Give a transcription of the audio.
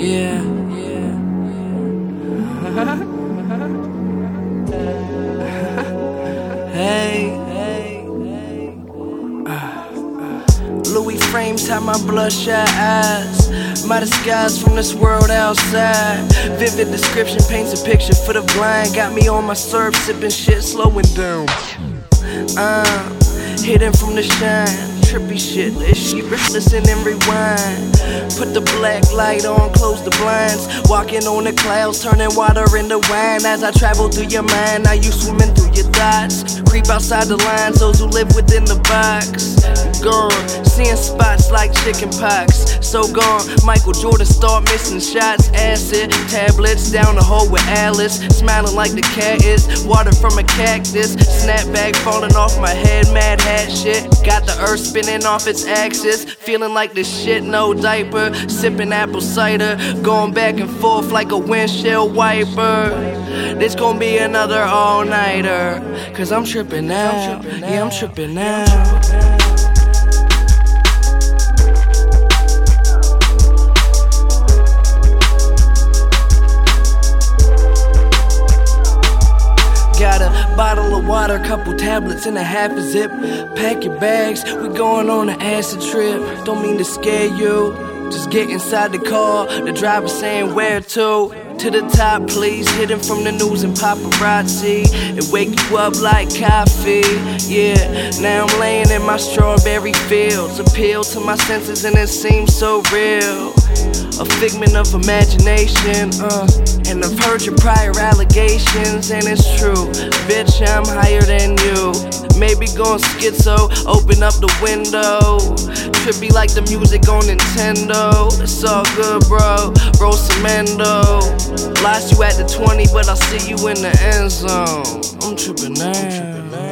Yeah, yeah. hey, hey, hey. Louis frames have my bloodshot eyes. My disguise from this world outside. Vivid description paints a picture for the blind. Got me on my surf, sipping shit, slowing down. Uh, hidden from the shine trippy shit. Let she listen and rewind. Put the black light on, close the blinds. Walking on the clouds, turning water into wine. As I travel through your mind, now you swimming through your thoughts. Creep outside the lines, those who live within the box. Girl, seeing spots like chicken pox. So gone, Michael Jordan start missing shots. Acid, tablets, down the hole with Alice. Smiling like the cat is. Water from a cactus. Snapback falling off my head, mad hat shit. Got the earth spinning spinning off its axis. Feeling like this shit, no diaper. Sipping apple cider, going back and forth like a windshield wiper. This gonna be another all nighter. Cause I'm tripping out. Yeah, I'm tripping out. A bottle of water, couple tablets, and a half a zip. Pack your bags, we going on an acid trip. Don't mean to scare you. Just get inside the car, the driver saying where to. To the top, please. Hidden from the news and paparazzi. It wake you up like coffee. Yeah, now I'm laying in my strawberry fields. Appeal to my senses and it seems so real a figment of imagination. Uh, and I've heard your prior allegations, and it's true. Bitch, I'm higher than you. Maybe going schizo, open up the window. Trippy like the music on Nintendo. It's all good, bro. Bro, Cemento. Lost you at the 20, but I'll see you in the end zone. I'm tripping now.